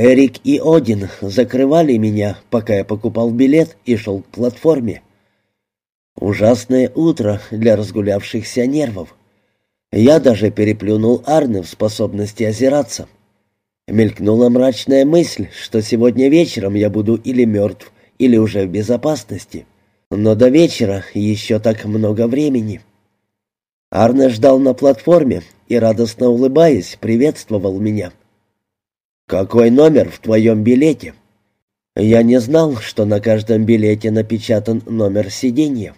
Эрик и Один закрывали меня, пока я покупал билет и шел к платформе. Ужасное утро для разгулявшихся нервов. Я даже переплюнул Арны в способности озираться. Мелькнула мрачная мысль, что сегодня вечером я буду или мертв, или уже в безопасности. Но до вечера еще так много времени. Арне ждал на платформе и, радостно улыбаясь, приветствовал меня. «Какой номер в твоем билете?» Я не знал, что на каждом билете напечатан номер сиденья.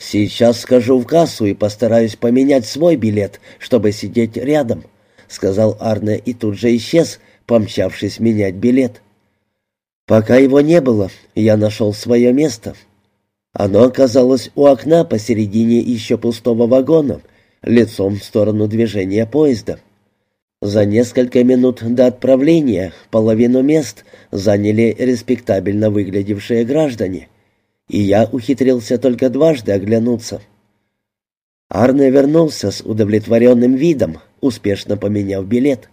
«Сейчас скажу в кассу и постараюсь поменять свой билет, чтобы сидеть рядом», — сказал Арне и тут же исчез, помчавшись менять билет. Пока его не было, я нашел свое место. Оно оказалось у окна посередине еще пустого вагона, лицом в сторону движения поезда. За несколько минут до отправления половину мест заняли респектабельно выглядевшие граждане — и я ухитрился только дважды оглянуться. Арне вернулся с удовлетворенным видом, успешно поменяв билет.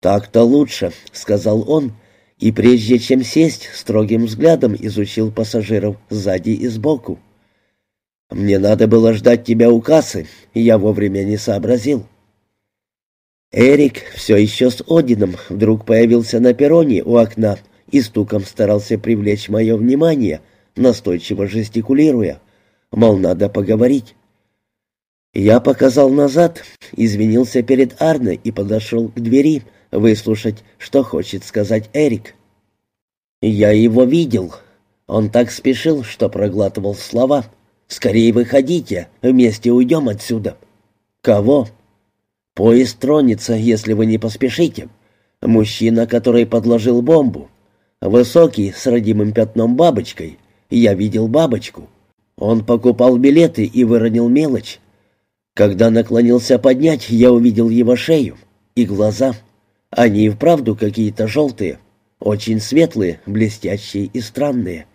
«Так-то лучше», — сказал он, и прежде чем сесть, строгим взглядом изучил пассажиров сзади и сбоку. «Мне надо было ждать тебя у кассы, я вовремя не сообразил». Эрик, все еще с Одином, вдруг появился на перроне у окна и стуком старался привлечь мое внимание, настойчиво жестикулируя, мол, надо поговорить. Я показал назад, извинился перед Арной и подошел к двери выслушать, что хочет сказать Эрик. Я его видел. Он так спешил, что проглатывал слова. «Скорее выходите, вместе уйдем отсюда». «Кого?» «Поезд тронется, если вы не поспешите. Мужчина, который подложил бомбу. Высокий, с родимым пятном бабочкой. Я видел бабочку. Он покупал билеты и выронил мелочь. Когда наклонился поднять, я увидел его шею и глаза. Они и вправду какие-то желтые, очень светлые, блестящие и странные.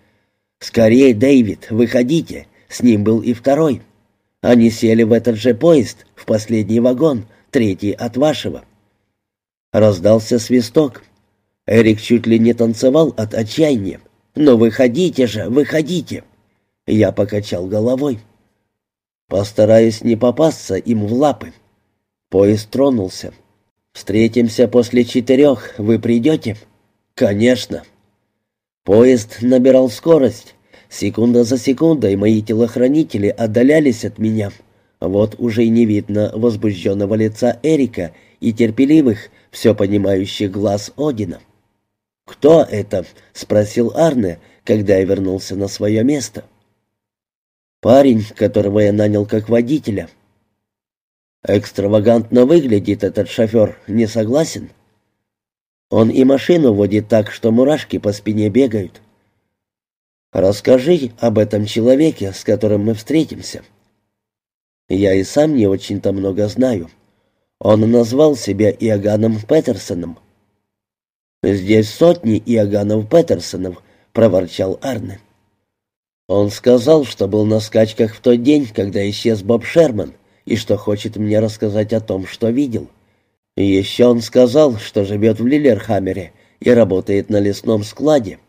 «Скорее, Дэвид, выходите!» С ним был и второй. Они сели в этот же поезд, в последний вагон, третий от вашего. Раздался свисток. Эрик чуть ли не танцевал от отчаяния. «Но выходите же, выходите!» Я покачал головой. Постараюсь не попасться им в лапы. Поезд тронулся. «Встретимся после четырех. Вы придете?» «Конечно». Поезд набирал скорость. Секунда за секундой мои телохранители отдалялись от меня. Вот уже и не видно возбужденного лица Эрика и терпеливых, все понимающих глаз Одина. «Кто это?» — спросил Арне, когда я вернулся на свое место. «Парень, которого я нанял как водителя». «Экстравагантно выглядит этот шофер, не согласен?» «Он и машину водит так, что мурашки по спине бегают». «Расскажи об этом человеке, с которым мы встретимся». «Я и сам не очень-то много знаю. Он назвал себя Иоганном Петерсоном, «Здесь сотни Иоганнов Петерсонов», — проворчал Арне. Он сказал, что был на скачках в тот день, когда исчез Боб Шерман, и что хочет мне рассказать о том, что видел. еще он сказал, что живет в Лилерхаммере и работает на лесном складе.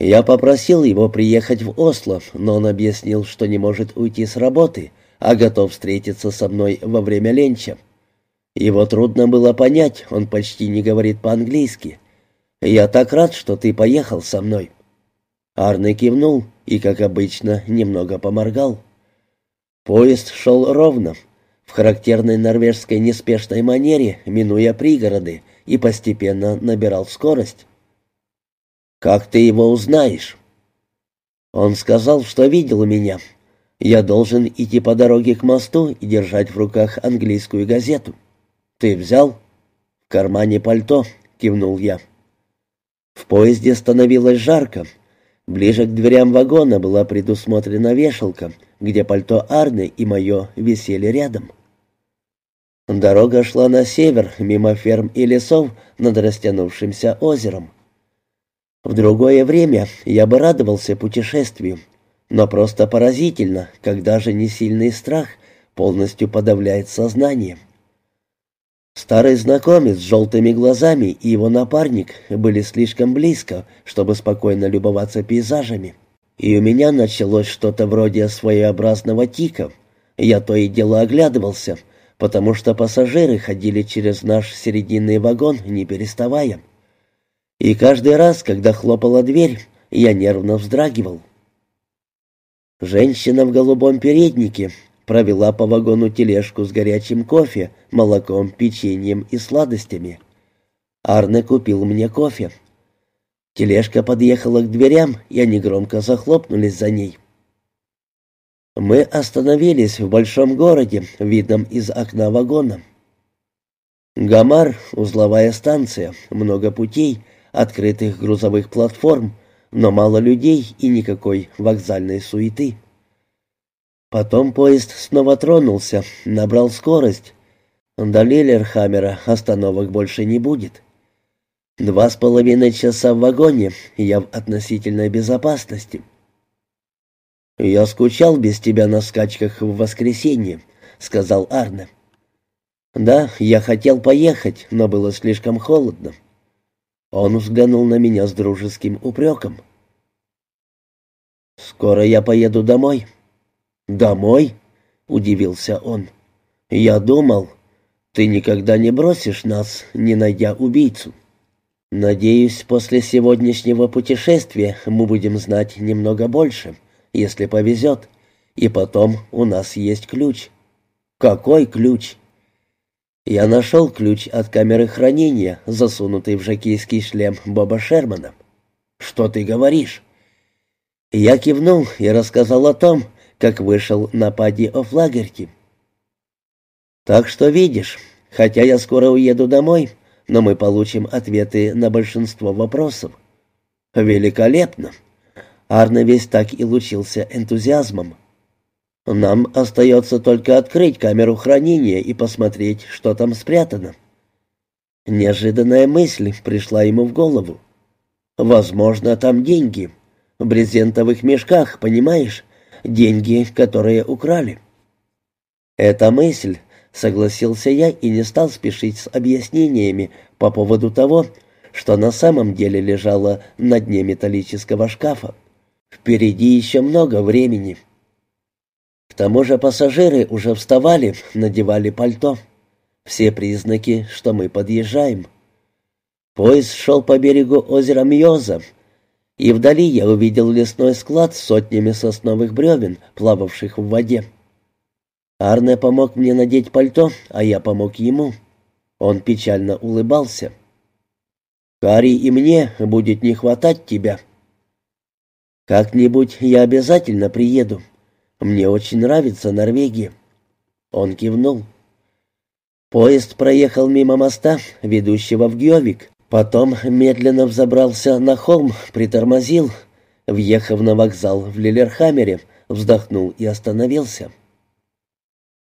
Я попросил его приехать в Осло, но он объяснил, что не может уйти с работы, а готов встретиться со мной во время ленча. Его трудно было понять, он почти не говорит по-английски. «Я так рад, что ты поехал со мной». Арне кивнул и, как обычно, немного поморгал. Поезд шел ровно, в характерной норвежской неспешной манере, минуя пригороды, и постепенно набирал скорость. «Как ты его узнаешь?» Он сказал, что видел меня. Я должен идти по дороге к мосту и держать в руках английскую газету. «Ты взял?» «В кармане пальто», — кивнул я. В поезде становилось жарко. Ближе к дверям вагона была предусмотрена вешалка, где пальто Арны и мое висели рядом. Дорога шла на север, мимо ферм и лесов над растянувшимся озером. В другое время я бы радовался путешествию, но просто поразительно, когда же не сильный страх полностью подавляет сознание. Старый знакомец с желтыми глазами и его напарник были слишком близко, чтобы спокойно любоваться пейзажами. И у меня началось что-то вроде своеобразного тика. Я то и дело оглядывался, потому что пассажиры ходили через наш серединный вагон, не переставая. И каждый раз, когда хлопала дверь, я нервно вздрагивал. Женщина в голубом переднике провела по вагону тележку с горячим кофе, молоком, печеньем и сладостями. Арне купил мне кофе. Тележка подъехала к дверям, и они громко захлопнулись за ней. Мы остановились в большом городе, видном из окна вагона. Гамар — узловая станция, много путей, открытых грузовых платформ, но мало людей и никакой вокзальной суеты. Потом поезд снова тронулся, набрал скорость. До Лилерхаммера остановок больше не будет. Два с половиной часа в вагоне, я в относительной безопасности. «Я скучал без тебя на скачках в воскресенье», — сказал Арне. «Да, я хотел поехать, но было слишком холодно». Он взглянул на меня с дружеским упреком. «Скоро я поеду домой». «Домой?» — удивился он. «Я думал, ты никогда не бросишь нас, не найдя убийцу. Надеюсь, после сегодняшнего путешествия мы будем знать немного больше, если повезет, и потом у нас есть ключ». «Какой ключ?» Я нашел ключ от камеры хранения, засунутый в жакейский шлем Боба Шермана. «Что ты говоришь?» Я кивнул и рассказал о том, как вышел на пади Офлагерти. Так что видишь, хотя я скоро уеду домой, но мы получим ответы на большинство вопросов. Великолепно. Арне весь так и лучился энтузиазмом. Нам остается только открыть камеру хранения и посмотреть, что там спрятано. Неожиданная мысль пришла ему в голову. Возможно, там деньги. В брезентовых мешках, понимаешь? деньги, которые украли. Эта мысль, согласился я и не стал спешить с объяснениями по поводу того, что на самом деле лежало на дне металлического шкафа. Впереди еще много времени. К тому же пассажиры уже вставали, надевали пальто. Все признаки, что мы подъезжаем. Поезд шел по берегу озера Мьоза, и вдали я увидел лесной склад с сотнями сосновых бревен, плававших в воде. Арне помог мне надеть пальто, а я помог ему. Он печально улыбался. «Кари и мне будет не хватать тебя». «Как-нибудь я обязательно приеду. Мне очень нравится Норвегия». Он кивнул. Поезд проехал мимо моста, ведущего в Гёвик, Потом медленно взобрался на холм, притормозил, въехав на вокзал в Лилерхаммере, вздохнул и остановился.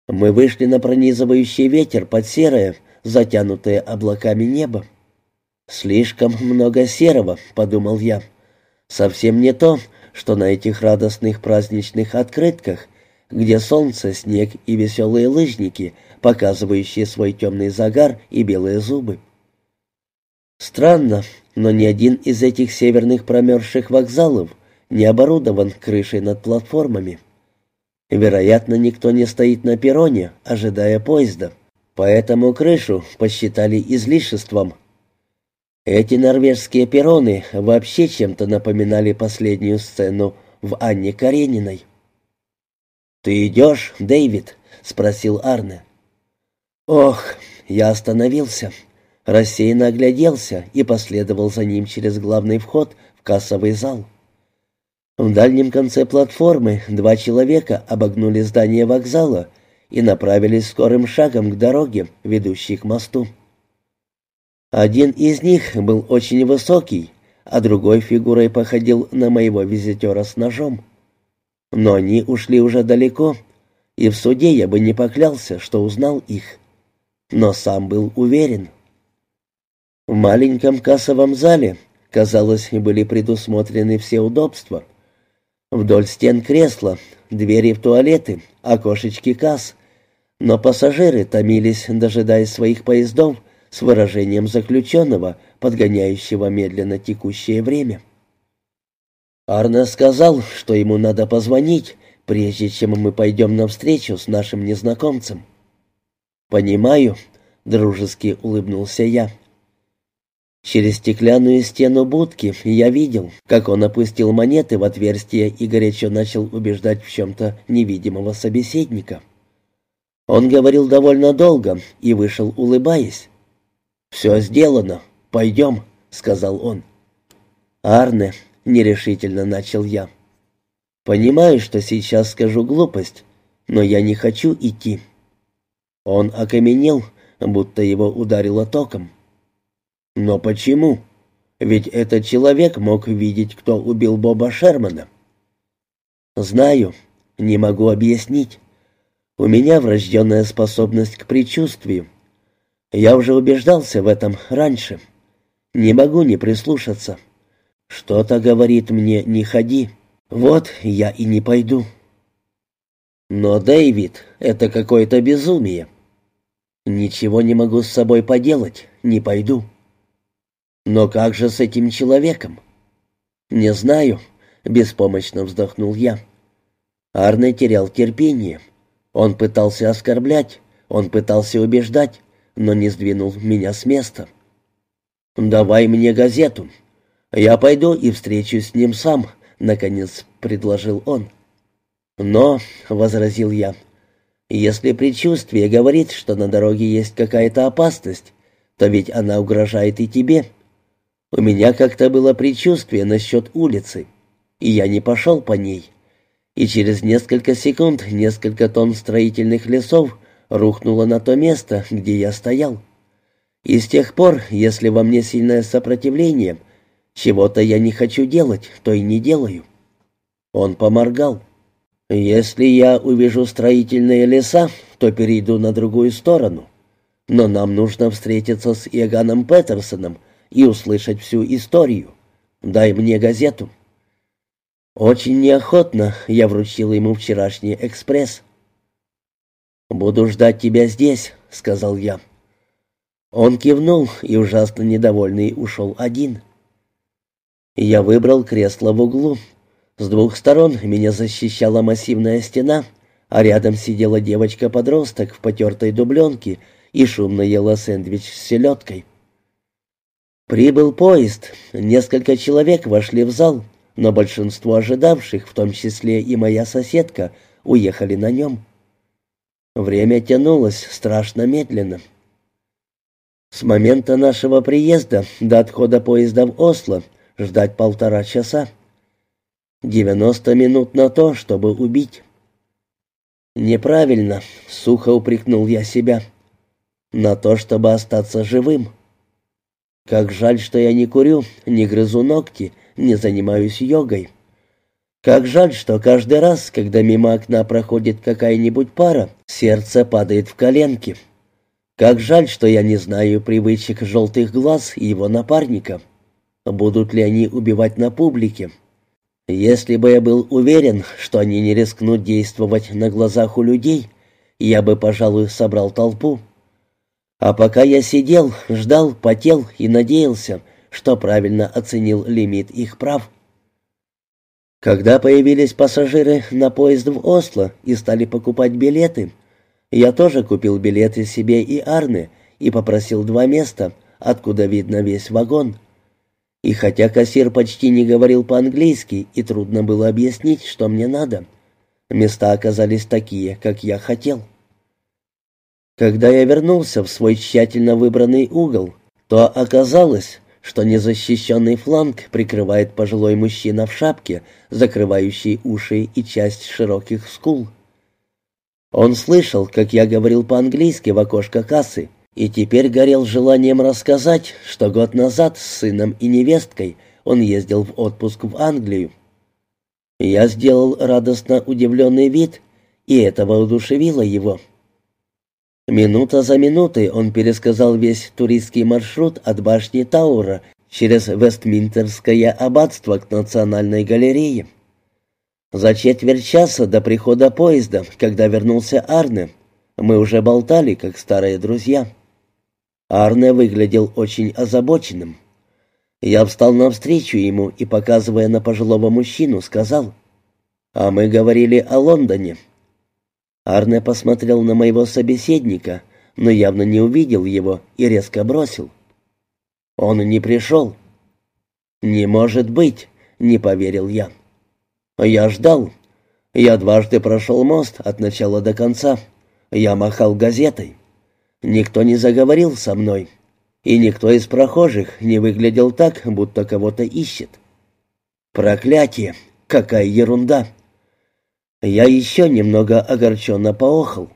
Мы вышли на пронизывающий ветер под серое, затянутое облаками небо. «Слишком много серого», — подумал я. «Совсем не то, что на этих радостных праздничных открытках, где солнце, снег и веселые лыжники, показывающие свой темный загар и белые зубы. Странно, но ни один из этих северных промерзших вокзалов не оборудован крышей над платформами. Вероятно, никто не стоит на перроне, ожидая поезда, поэтому крышу посчитали излишеством. Эти норвежские перроны вообще чем-то напоминали последнюю сцену в Анне Карениной. «Ты идешь, Дэвид?» — спросил Арне. «Ох, я остановился рассеянно огляделся и последовал за ним через главный вход в кассовый зал. В дальнем конце платформы два человека обогнули здание вокзала и направились скорым шагом к дороге, ведущей к мосту. Один из них был очень высокий, а другой фигурой походил на моего визитера с ножом. Но они ушли уже далеко, и в суде я бы не поклялся, что узнал их. Но сам был уверен — в маленьком кассовом зале, казалось, были предусмотрены все удобства. Вдоль стен кресла, двери в туалеты, окошечки касс. но пассажиры томились, дожидаясь своих поездов, с выражением заключенного, подгоняющего медленно текущее время. Арне сказал, что ему надо позвонить, прежде чем мы пойдем навстречу с нашим незнакомцем. «Понимаю», — дружески улыбнулся я. Через стеклянную стену будки я видел, как он опустил монеты в отверстие и горячо начал убеждать в чем-то невидимого собеседника. Он говорил довольно долго и вышел, улыбаясь. «Все сделано. Пойдем», — сказал он. «Арне», — нерешительно начал я. «Понимаю, что сейчас скажу глупость, но я не хочу идти». Он окаменел, будто его ударило током. «Но почему? Ведь этот человек мог видеть, кто убил Боба Шермана». «Знаю, не могу объяснить. У меня врожденная способность к предчувствию. Я уже убеждался в этом раньше. Не могу не прислушаться. Что-то говорит мне «не ходи». Вот я и не пойду. Но, Дэвид, это какое-то безумие. Ничего не могу с собой поделать, не пойду. Но как же с этим человеком? Не знаю, беспомощно вздохнул я. Арне терял терпение. Он пытался оскорблять, он пытался убеждать, но не сдвинул меня с места. «Давай мне газету. Я пойду и встречусь с ним сам», — наконец предложил он. «Но», — возразил я, — «если предчувствие говорит, что на дороге есть какая-то опасность, то ведь она угрожает и тебе. У меня как-то было предчувствие насчет улицы, и я не пошел по ней. И через несколько секунд несколько тонн строительных лесов рухнуло на то место, где я стоял. И с тех пор, если во мне сильное сопротивление, чего-то я не хочу делать, то и не делаю. Он поморгал. Если я увижу строительные леса, то перейду на другую сторону. Но нам нужно встретиться с Иоганном Петерсоном и услышать всю историю. Дай мне газету. Очень неохотно я вручил ему вчерашний экспресс. «Буду ждать тебя здесь», — сказал я. Он кивнул и, ужасно недовольный, ушел один. Я выбрал кресло в углу. С двух сторон меня защищала массивная стена, а рядом сидела девочка-подросток в потертой дубленке и шумно ела сэндвич с селедкой. Прибыл поезд. Несколько человек вошли в зал, но большинство ожидавших, в том числе и моя соседка, уехали на нем. Время тянулось страшно медленно. С момента нашего приезда до отхода поезда в Осло ждать полтора часа. Девяносто минут на то, чтобы убить. Неправильно, сухо упрекнул я себя. На то, чтобы остаться живым. Как жаль, что я не курю, не грызу ногти, не занимаюсь йогой. Как жаль, что каждый раз, когда мимо окна проходит какая-нибудь пара, сердце падает в коленки. Как жаль, что я не знаю привычек желтых глаз и его напарника. Будут ли они убивать на публике? Если бы я был уверен, что они не рискнут действовать на глазах у людей, я бы, пожалуй, собрал толпу. А пока я сидел, ждал, потел и надеялся, что правильно оценил лимит их прав. Когда появились пассажиры на поезд в Осло и стали покупать билеты, я тоже купил билеты себе и Арне и попросил два места, откуда видно весь вагон. И хотя кассир почти не говорил по-английски и трудно было объяснить, что мне надо, места оказались такие, как я хотел. Когда я вернулся в свой тщательно выбранный угол, то оказалось, что незащищенный фланг прикрывает пожилой мужчина в шапке, закрывающий уши и часть широких скул. Он слышал, как я говорил по-английски в окошко кассы, и теперь горел желанием рассказать, что год назад с сыном и невесткой он ездил в отпуск в Англию. Я сделал радостно удивленный вид, и это воодушевило его. Минута за минутой он пересказал весь туристский маршрут от башни Таура через Вестминтерское аббатство к Национальной галерее. За четверть часа до прихода поезда, когда вернулся Арне, Мы уже болтали, как старые друзья. Арне выглядел очень озабоченным. Я встал навстречу ему и, показывая на пожилого мужчину, сказал, «А мы говорили о Лондоне». Арне посмотрел на моего собеседника, но явно не увидел его и резко бросил. «Он не пришел». «Не может быть», — не поверил я. «Я ждал. Я дважды прошел мост от начала до конца. Я махал газетой. Никто не заговорил со мной, и никто из прохожих не выглядел так, будто кого-то ищет. Проклятие! Какая ерунда! Я еще немного огорченно поохал.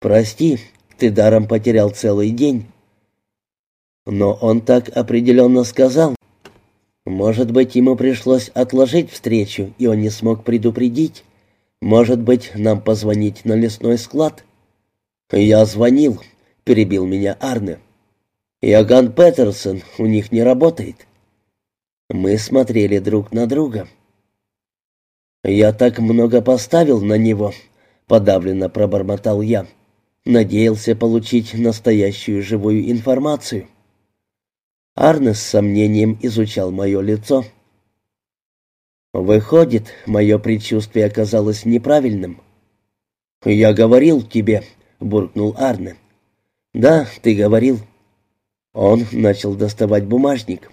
«Прости, ты даром потерял целый день». Но он так определенно сказал. Может быть, ему пришлось отложить встречу, и он не смог предупредить. Может быть, нам позвонить на лесной склад? Я звонил, перебил меня Арне. Иоганн Петерсон у них не работает. Мы смотрели друг на друга. «Я так много поставил на него», — подавленно пробормотал я. «Надеялся получить настоящую живую информацию». Арне с сомнением изучал мое лицо. «Выходит, мое предчувствие оказалось неправильным». «Я говорил тебе», — буркнул Арне. «Да, ты говорил». Он начал доставать бумажник.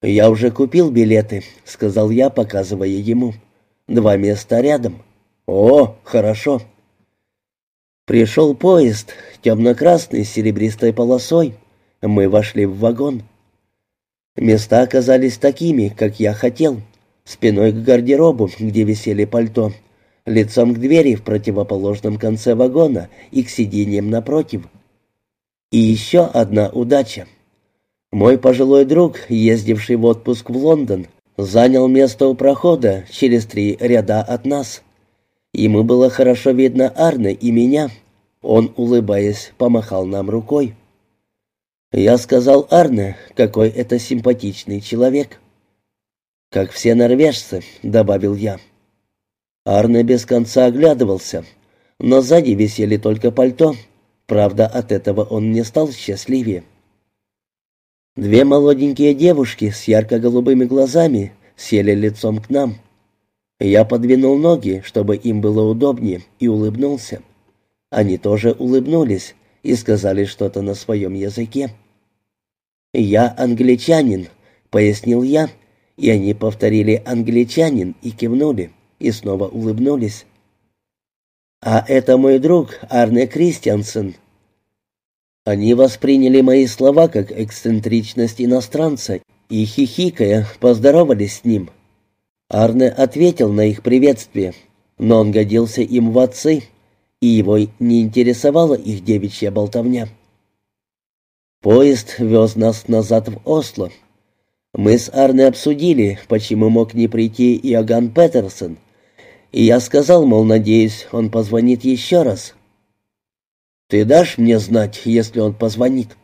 «Я уже купил билеты», — сказал я, показывая ему. «Два места рядом». «О, хорошо». Пришел поезд, темно-красный, с серебристой полосой. Мы вошли в вагон. Места оказались такими, как я хотел. Спиной к гардеробу, где висели пальто, лицом к двери в противоположном конце вагона и к сиденьям напротив. И еще одна удача. Мой пожилой друг, ездивший в отпуск в Лондон, занял место у прохода через три ряда от нас. Ему было хорошо видно Арне и меня. Он, улыбаясь, помахал нам рукой. Я сказал Арне, какой это симпатичный человек. «Как все норвежцы», — добавил я. Арне без конца оглядывался, но сзади висели только пальто. Правда, от этого он не стал счастливее. Две молоденькие девушки с ярко-голубыми глазами сели лицом к нам. Я подвинул ноги, чтобы им было удобнее, и улыбнулся. Они тоже улыбнулись и сказали что-то на своем языке. «Я англичанин», — пояснил я, и они повторили «англичанин» и кивнули и снова улыбнулись. «А это мой друг Арне Кристиансен». Они восприняли мои слова как эксцентричность иностранца и, хихикая, поздоровались с ним. Арне ответил на их приветствие, но он годился им в отцы, и его не интересовала их девичья болтовня. Поезд вез нас назад в Осло. Мы с Арне обсудили, почему мог не прийти Иоганн Петерсон, и я сказал, мол, надеюсь, он позвонит еще раз. «Ты дашь мне знать, если он позвонит?»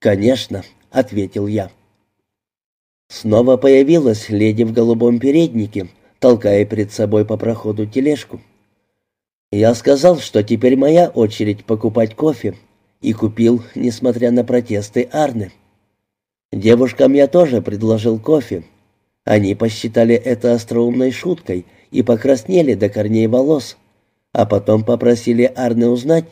«Конечно», — ответил я. Снова появилась леди в голубом переднике, толкая перед собой по проходу тележку. Я сказал, что теперь моя очередь покупать кофе, и купил, несмотря на протесты Арны. Девушкам я тоже предложил кофе. Они посчитали это остроумной шуткой и покраснели до корней волос, а потом попросили Арны узнать,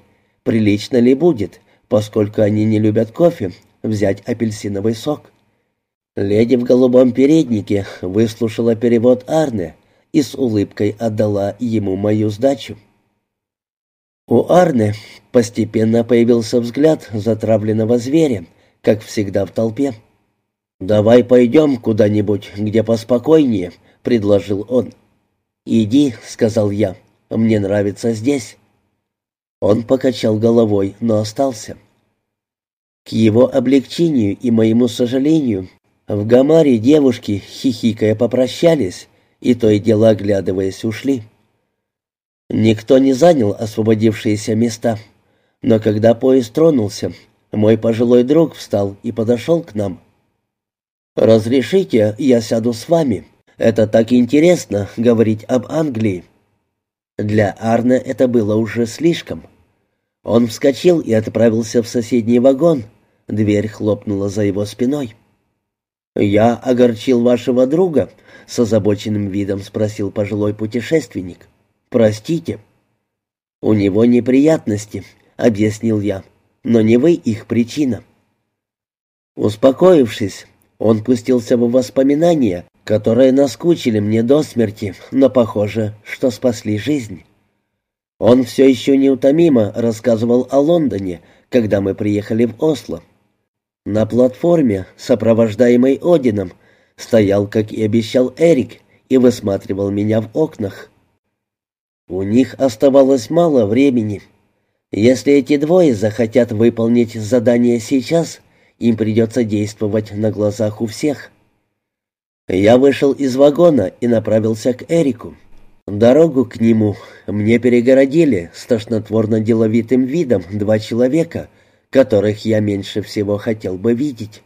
прилично ли будет, поскольку они не любят кофе, взять апельсиновый сок. Леди в голубом переднике выслушала перевод Арны и с улыбкой отдала ему мою сдачу. У Арны постепенно появился взгляд затравленного зверя, как всегда в толпе. «Давай пойдем куда-нибудь, где поспокойнее», — предложил он. «Иди», — сказал я, — «мне нравится здесь». Он покачал головой, но остался. К его облегчению и моему сожалению, в Гамаре девушки, хихикая, попрощались, и то и дело оглядываясь, ушли. Никто не занял освободившиеся места, но когда поезд тронулся, мой пожилой друг встал и подошел к нам. «Разрешите, я сяду с вами. Это так интересно, говорить об Англии». Для Арне это было уже слишком. Он вскочил и отправился в соседний вагон. Дверь хлопнула за его спиной. «Я огорчил вашего друга?» — с озабоченным видом спросил пожилой путешественник. «Простите». «У него неприятности», — объяснил я, — «но не вы их причина». Успокоившись, он пустился в воспоминания, которые наскучили мне до смерти, но похоже, что спасли жизнь. Он все еще неутомимо рассказывал о Лондоне, когда мы приехали в Осло. На платформе, сопровождаемой Одином, стоял, как и обещал Эрик, и высматривал меня в окнах. У них оставалось мало времени. Если эти двое захотят выполнить задание сейчас, им придется действовать на глазах у всех. Я вышел из вагона и направился к Эрику. Дорогу к нему мне перегородили с тошнотворно-деловитым видом два человека — которых я меньше всего хотел бы видеть.